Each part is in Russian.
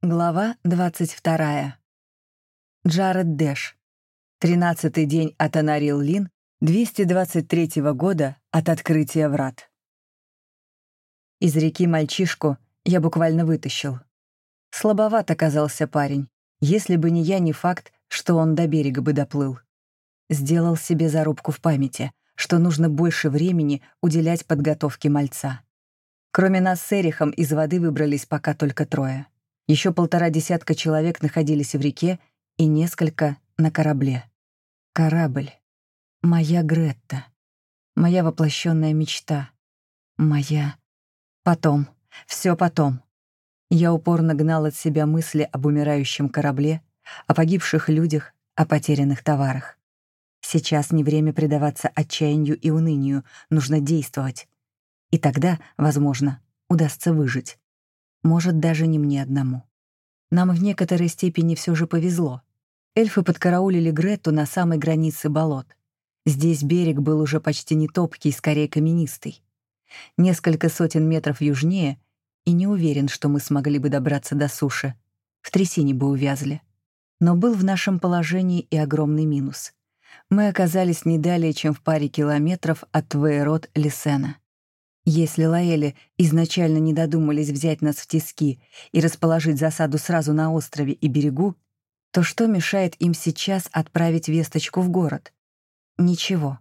Глава 22. Джаред Дэш. Тринадцатый день от Анарил-Лин 223 года от открытия врат. Из реки мальчишку я буквально вытащил. Слабоват оказался парень. Если бы не я, не факт, что он до берега бы доплыл. Сделал себе зарубку в памяти, что нужно больше времени уделять подготовке мальца. Кроме нас с Эрихом из воды выбрались пока только трое. Еще полтора десятка человек находились в реке и несколько на корабле. Корабль. Моя Гретта. Моя воплощенная мечта. Моя... Потом. Все потом. Я упорно гнал от себя мысли об умирающем корабле, о погибших людях, о потерянных товарах. Сейчас не время предаваться отчаянию и унынию, нужно действовать. И тогда, возможно, удастся выжить. Может, даже не мне одному. Нам в некоторой степени все же повезло. Эльфы подкараулили Гретту на самой границе болот. Здесь берег был уже почти не топкий, скорее каменистый. Несколько сотен метров южнее, и не уверен, что мы смогли бы добраться до суши. В трясине бы увязли. Но был в нашем положении и огромный минус. Мы оказались не далее, чем в паре километров от Вейрот Лисена. Если Лаэли изначально не додумались взять нас в тиски и расположить засаду сразу на острове и берегу, то что мешает им сейчас отправить весточку в город? Ничего.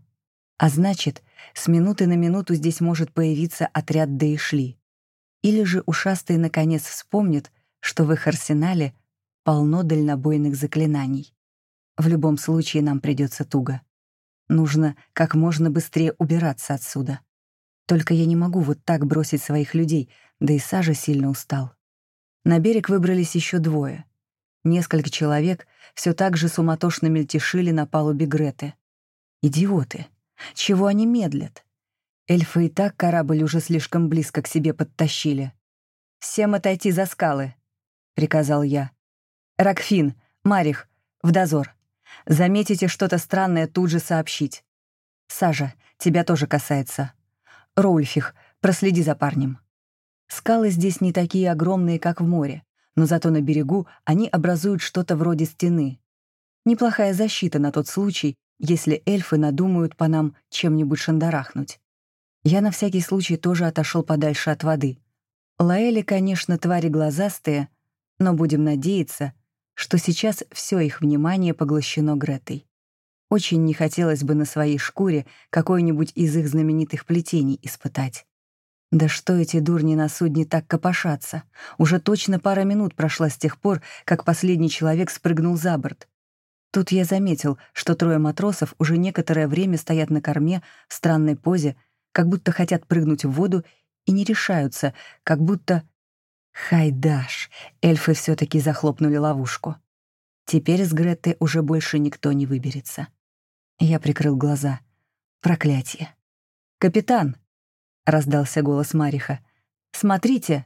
А значит, с минуты на минуту здесь может появиться отряд Дейшли. Или же ушастые наконец вспомнят, что в их арсенале полно дальнобойных заклинаний. В любом случае нам придется туго. Нужно как можно быстрее убираться отсюда. Только я не могу вот так бросить своих людей, да и Сажа сильно устал. На берег выбрались еще двое. Несколько человек все так же суматошно мельтешили на палубе Греты. Идиоты! Чего они медлят? Эльфы и так корабль уже слишком близко к себе подтащили. «Всем отойти за скалы», — приказал я. «Ракфин, Марих, в дозор. Заметите что-то странное, тут же сообщить. Сажа, тебя тоже касается. Роульфих, проследи за парнем. Скалы здесь не такие огромные, как в море, но зато на берегу они образуют что-то вроде стены. Неплохая защита на тот случай, если эльфы надумают по нам чем-нибудь шандарахнуть. Я на всякий случай тоже отошел подальше от воды. Лаэли, конечно, твари глазастые, но будем надеяться, что сейчас все их внимание поглощено Гретой. Очень не хотелось бы на своей шкуре какой-нибудь из их знаменитых плетений испытать. Да что эти дурни на судне так копошатся? Уже точно пара минут прошла с тех пор, как последний человек спрыгнул за борт. Тут я заметил, что трое матросов уже некоторое время стоят на корме в странной позе, как будто хотят прыгнуть в воду и не решаются, как будто... Хайдаш! Эльфы все таки захлопнули ловушку. Теперь с Гретты уже больше никто не выберется. Я прикрыл глаза. Проклятие. «Капитан!» — раздался голос Мариха. «Смотрите!»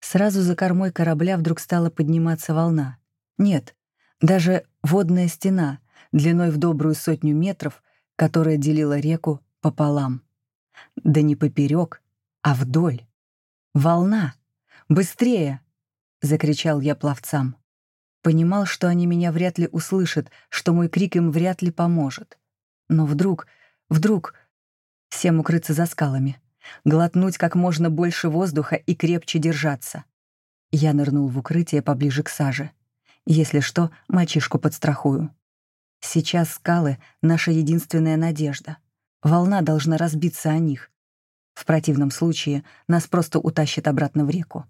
Сразу за кормой корабля вдруг стала подниматься волна. Нет, даже водная стена, длиной в добрую сотню метров, которая делила реку пополам. Да не поперек, а вдоль. «Волна! Быстрее!» — закричал я пловцам. Понимал, что они меня вряд ли услышат, что мой крик им вряд ли поможет. Но вдруг, вдруг... Всем укрыться за скалами. Глотнуть как можно больше воздуха и крепче держаться. Я нырнул в укрытие поближе к саже. Если что, мальчишку подстрахую. Сейчас скалы — наша единственная надежда. Волна должна разбиться о них. В противном случае нас просто утащит обратно в реку.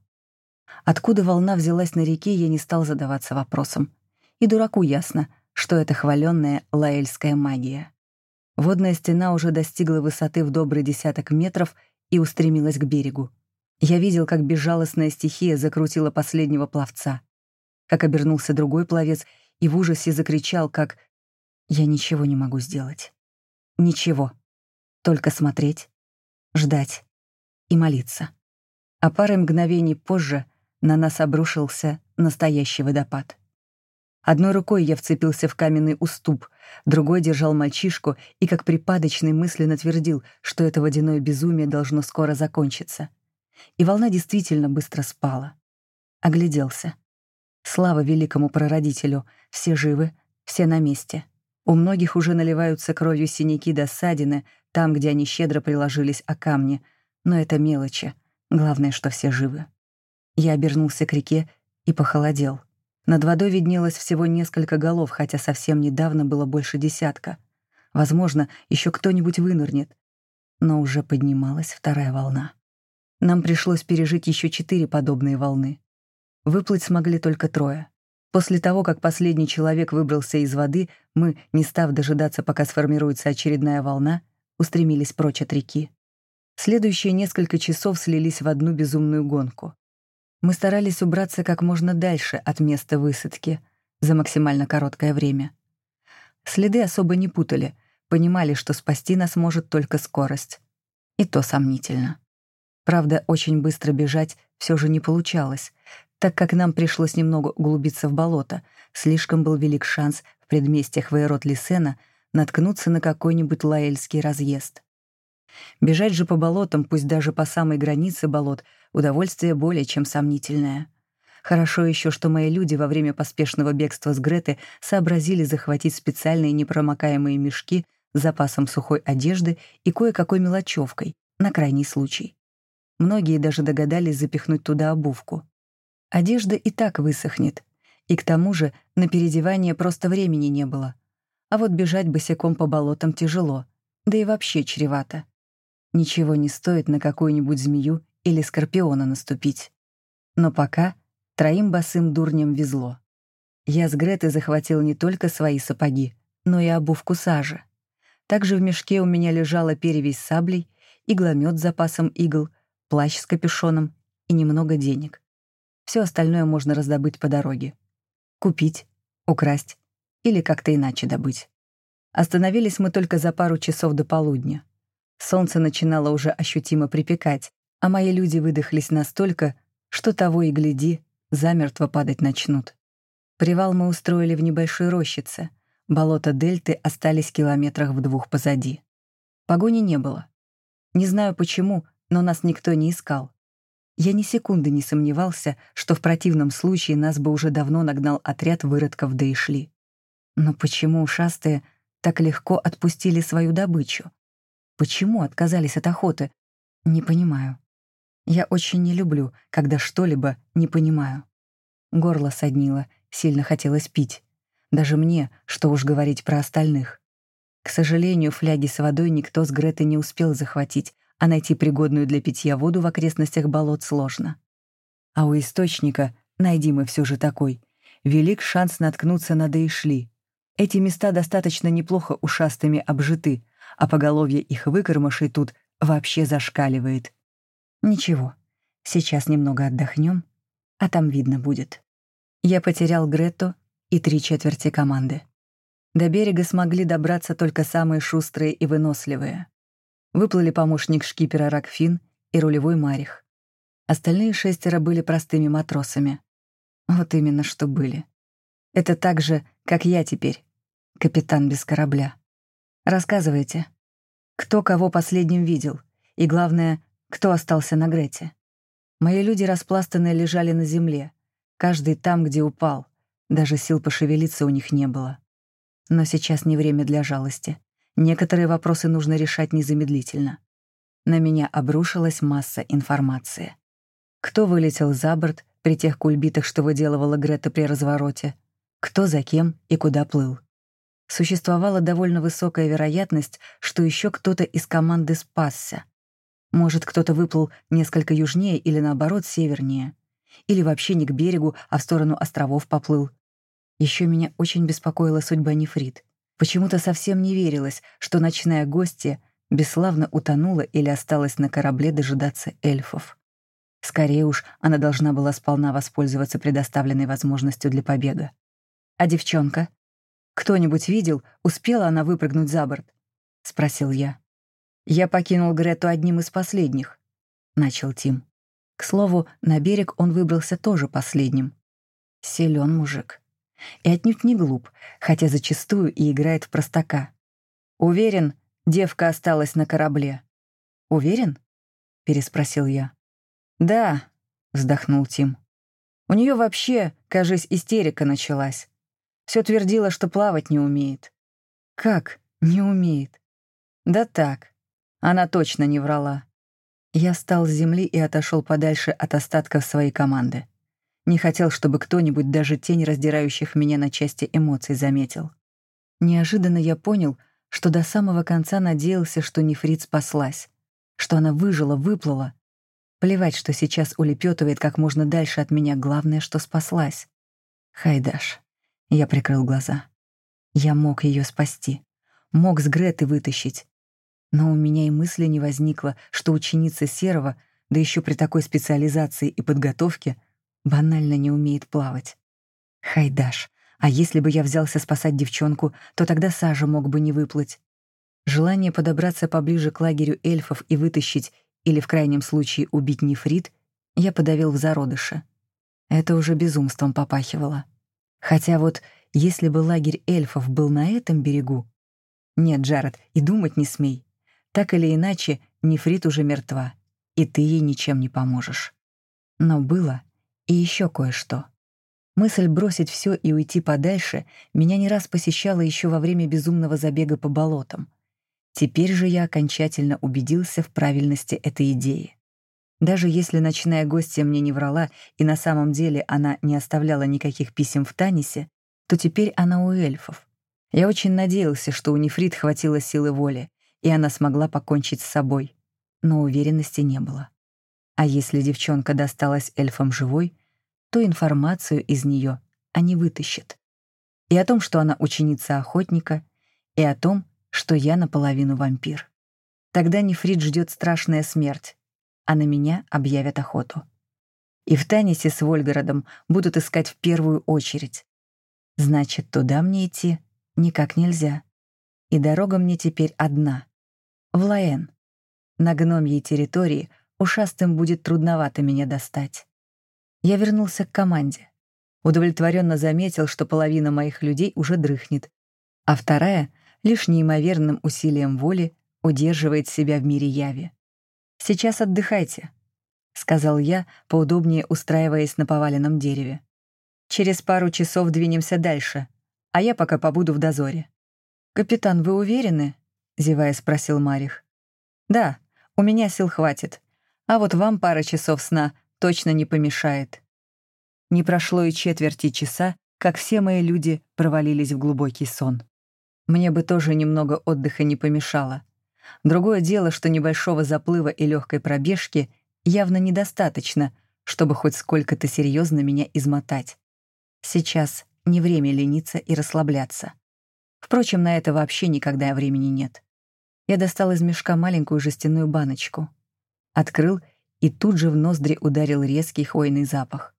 Откуда волна взялась на реке, я не стал задаваться вопросом. И дураку ясно, что это хваленная лаэльская магия. Водная стена уже достигла высоты в добрый десяток метров и устремилась к берегу. Я видел, как безжалостная стихия закрутила последнего пловца, как обернулся другой пловец и в ужасе закричал, как «Я ничего не могу сделать. Ничего. Только смотреть, ждать и молиться». А пары мгновений позже на нас обрушился настоящий водопад. Одной рукой я вцепился в каменный уступ, другой держал мальчишку и как припадочный мысленно твердил, что это водяное безумие должно скоро закончиться. И волна действительно быстро спала. Огляделся. Слава великому прародителю, все живы, все на месте. У многих уже наливаются кровью синяки до ссадины, там, где они щедро приложились о камни. Но это мелочи. Главное, что все живы. Я обернулся к реке и похолодел. Над водой виднелось всего несколько голов, хотя совсем недавно было больше десятка. Возможно, еще кто-нибудь вынырнет. Но уже поднималась вторая волна. Нам пришлось пережить еще четыре подобные волны. Выплыть смогли только трое. После того, как последний человек выбрался из воды, мы, не став дожидаться, пока сформируется очередная волна, устремились прочь от реки. Следующие несколько часов слились в одну безумную гонку. Мы старались убраться как можно дальше от места высадки за максимально короткое время. Следы особо не путали, понимали, что спасти нас может только скорость. И то сомнительно. Правда, очень быстро бежать все же не получалось, так как нам пришлось немного углубиться в болото, слишком был велик шанс в предместьях Вейрот-Лисена наткнуться на какой-нибудь лаэльский разъезд. Бежать же по болотам, пусть даже по самой границе болот, удовольствие более чем сомнительное. Хорошо еще, что мои люди во время поспешного бегства с Греты сообразили захватить специальные непромокаемые мешки с запасом сухой одежды и кое-какой мелочевкой, на крайний случай. Многие даже догадались запихнуть туда обувку. Одежда и так высохнет. И к тому же на переодевание просто времени не было. А вот бежать босиком по болотам тяжело, да и вообще чревато. Ничего не стоит на какую-нибудь змею или скорпиона наступить. Но пока троим босым дурням везло. Я с Гретой захватил не только свои сапоги, но и обувку сажи. Также в мешке у меня лежала перевязь саблей, игломет с запасом игл, плащ с капюшоном и немного денег. Все остальное можно раздобыть по дороге. Купить, украсть или как-то иначе добыть. Остановились мы только за пару часов до полудня. Солнце начинало уже ощутимо припекать, а мои люди выдохлись настолько, что того и гляди, замертво падать начнут. Привал мы устроили в небольшой рощице. Болото дельты остались километрах в двух позади. Погони не было. Не знаю почему, но нас никто не искал. Я ни секунды не сомневался, что в противном случае нас бы уже давно нагнал отряд выродков да и шли. Но почему ушастые так легко отпустили свою добычу? Почему отказались от охоты? Не понимаю. Я очень не люблю, когда что-либо не понимаю. Горло соднило, сильно хотелось пить. Даже мне, что уж говорить про остальных. К сожалению, фляги с водой никто с Гретой не успел захватить, а найти пригодную для питья воду в окрестностях болот сложно. А у источника, найди мы все же такой, велик шанс наткнуться на Дейшли. Эти места достаточно неплохо ушастыми обжиты, а поголовье их выкормышей тут вообще зашкаливает. Ничего, сейчас немного отдохнем, а там видно будет. Я потерял Грету и три четверти команды. До берега смогли добраться только самые шустрые и выносливые. Выплыли помощник шкипера Ракфин и рулевой Марих. Остальные шестеро были простыми матросами. Вот именно что были. Это так же, как я теперь, капитан без корабля. Рассказывайте, кто кого последним видел, и, главное, кто остался на Грете. Мои люди распластанные лежали на земле, каждый там, где упал, даже сил пошевелиться у них не было. Но сейчас не время для жалости. Некоторые вопросы нужно решать незамедлительно. На меня обрушилась масса информации. Кто вылетел за борт при тех кульбитах, что выделывала Грета при развороте? Кто за кем и куда плыл? Существовала довольно высокая вероятность, что еще кто-то из команды спасся. Может, кто-то выплыл несколько южнее или, наоборот, севернее. Или вообще не к берегу, а в сторону островов поплыл. Еще меня очень беспокоила судьба Нефрит. Почему-то совсем не верилось, что ночная гостья бесславно утонула или осталась на корабле дожидаться эльфов. Скорее уж, она должна была сполна воспользоваться предоставленной возможностью для побега. А девчонка? Кто-нибудь видел, успела она выпрыгнуть за борт? Спросил я. Я покинул Грету одним из последних. Начал Тим. К слову, на берег он выбрался тоже последним. Силен мужик. И отнюдь не глуп, хотя зачастую и играет в простака. «Уверен, девка осталась на корабле». «Уверен?» — переспросил я. «Да», — вздохнул Тим. У нее вообще, кажись, истерика началась. Все твердила, что плавать не умеет. Как не умеет? Да так. Она точно не врала. Я встал с земли и отошел подальше от остатков своей команды. Не хотел, чтобы кто-нибудь даже тень раздирающих меня на части эмоций заметил. Неожиданно я понял, что до самого конца надеялся, что нефрит спаслась, что она выжила, выплыла. Плевать, что сейчас улепетывает как можно дальше от меня, главное, что спаслась. Хайдаш. Я прикрыл глаза. Я мог ее спасти. Мог с Греты вытащить. Но у меня и мысли не возникло, что ученица Серого, да еще при такой специализации и подготовке, банально не умеет плавать. Хайдаш, а если бы я взялся спасать девчонку, то тогда Сажа мог бы не выплыть. Желание подобраться поближе к лагерю эльфов и вытащить, или в крайнем случае убить нефрит, я подавил в зародыше. Это уже безумством попахивало. Хотя вот если бы лагерь эльфов был на этом берегу... Нет, Джаред, и думать не смей. Так или иначе, Нефрит уже мертва, и ты ей ничем не поможешь. Но было и еще кое-что. Мысль бросить все и уйти подальше меня не раз посещала еще во время безумного забега по болотам. Теперь же я окончательно убедился в правильности этой идеи. Даже если ночная гостья мне не врала, и на самом деле она не оставляла никаких писем в Танисе, то теперь она у эльфов. Я очень надеялся, что у Нефрит хватило силы воли, и она смогла покончить с собой, но уверенности не было. А если девчонка досталась эльфам живой, то информацию из нее они вытащат. И о том, что она ученица охотника, и о том, что я наполовину вампир. Тогда Нефрит ждет страшная смерть, а на меня объявят охоту. И в Танисе с Вольгородом будут искать в первую очередь. Значит, туда мне идти никак нельзя. И дорога мне теперь одна в Лаэн. На гномьей территории ушастым будет трудновато меня достать. Я вернулся к команде. Удовлетворенно заметил, что половина моих людей уже дрыхнет, а вторая лишь неимоверным усилием воли удерживает себя в мире яви. «Сейчас отдыхайте», — сказал я, поудобнее устраиваясь на поваленном дереве. «Через пару часов двинемся дальше, а я пока побуду в дозоре». «Капитан, вы уверены?» — зевая спросил Марих. «Да, у меня сил хватит. А вот вам пара часов сна точно не помешает». Не прошло и четверти часа, как все мои люди провалились в глубокий сон. Мне бы тоже немного отдыха не помешало. Другое дело, что небольшого заплыва и легкой пробежки явно недостаточно, чтобы хоть сколько-то серьезно меня измотать. Сейчас не время лениться и расслабляться. Впрочем, на это вообще никогда времени нет. Я достал из мешка маленькую жестяную баночку. Открыл, и тут же в ноздри ударил резкий хвойный запах.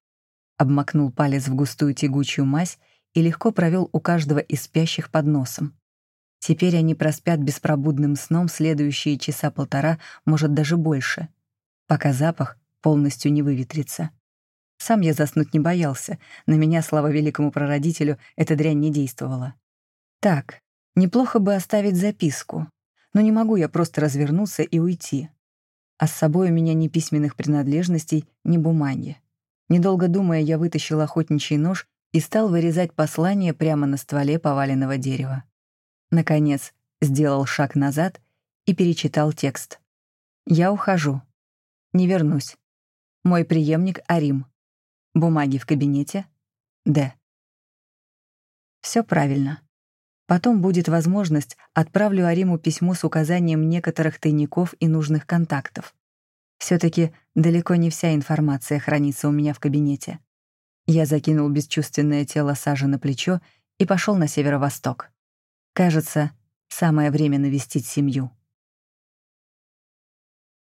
Обмакнул палец в густую тягучую мазь и легко провел у каждого из спящих под носом. Теперь они проспят беспробудным сном следующие часа полтора, может, даже больше, пока запах полностью не выветрится. Сам я заснуть не боялся, на меня, слава великому прародителю, эта дрянь не действовала. Так, неплохо бы оставить записку, но не могу я просто развернуться и уйти. А с собой у меня ни письменных принадлежностей, ни бумаги. Недолго думая, я вытащил охотничий нож и стал вырезать послание прямо на стволе поваленного дерева. Наконец, сделал шаг назад и перечитал текст. «Я ухожу. Не вернусь. Мой преемник Арим. Бумаги в кабинете. Д». Все правильно. Потом будет возможность, отправлю Ариму письмо с указанием некоторых тайников и нужных контактов. все таки далеко не вся информация хранится у меня в кабинете. Я закинул бесчувственное тело Сажи на плечо и пошел на северо-восток. Кажется, самое время навестить семью.